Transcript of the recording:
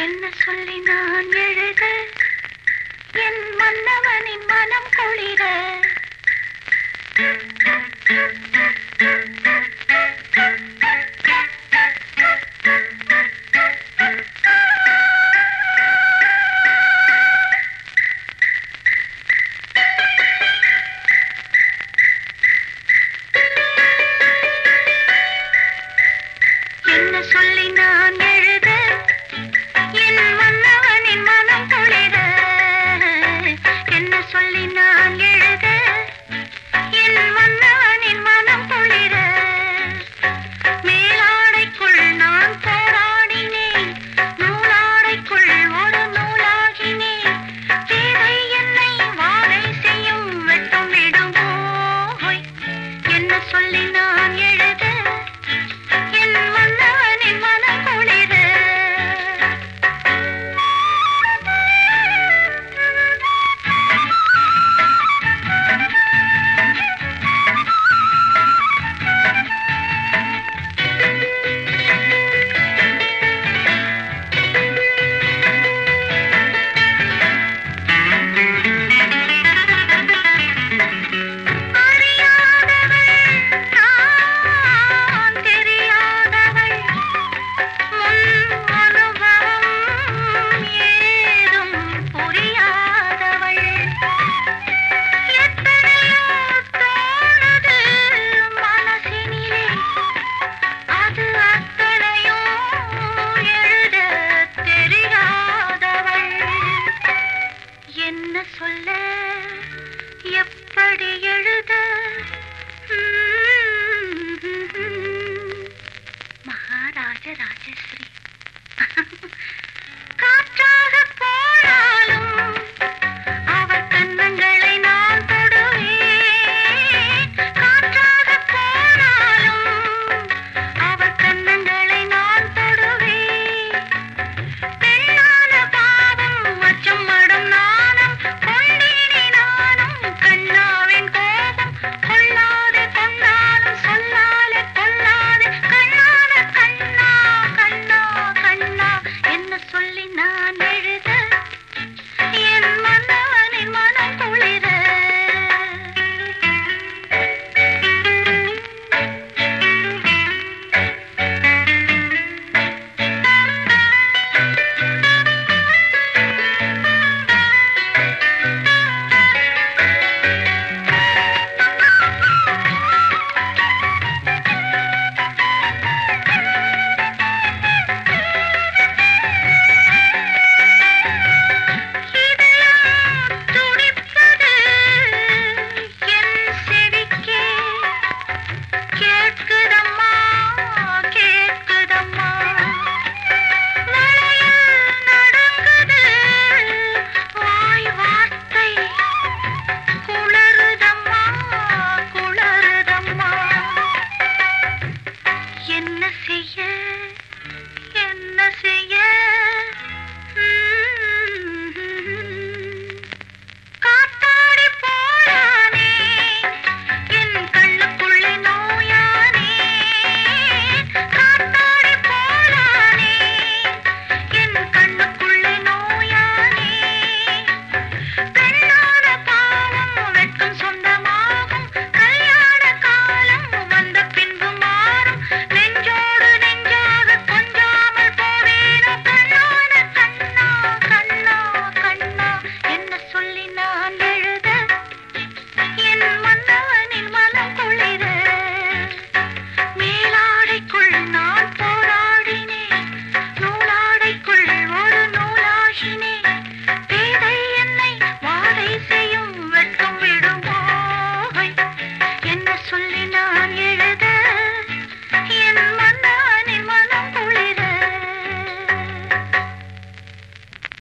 என்ன சொல்லி நான் எழுத? என் மன்னவனின் மனம் குளிர? என்ன சொல்லினார்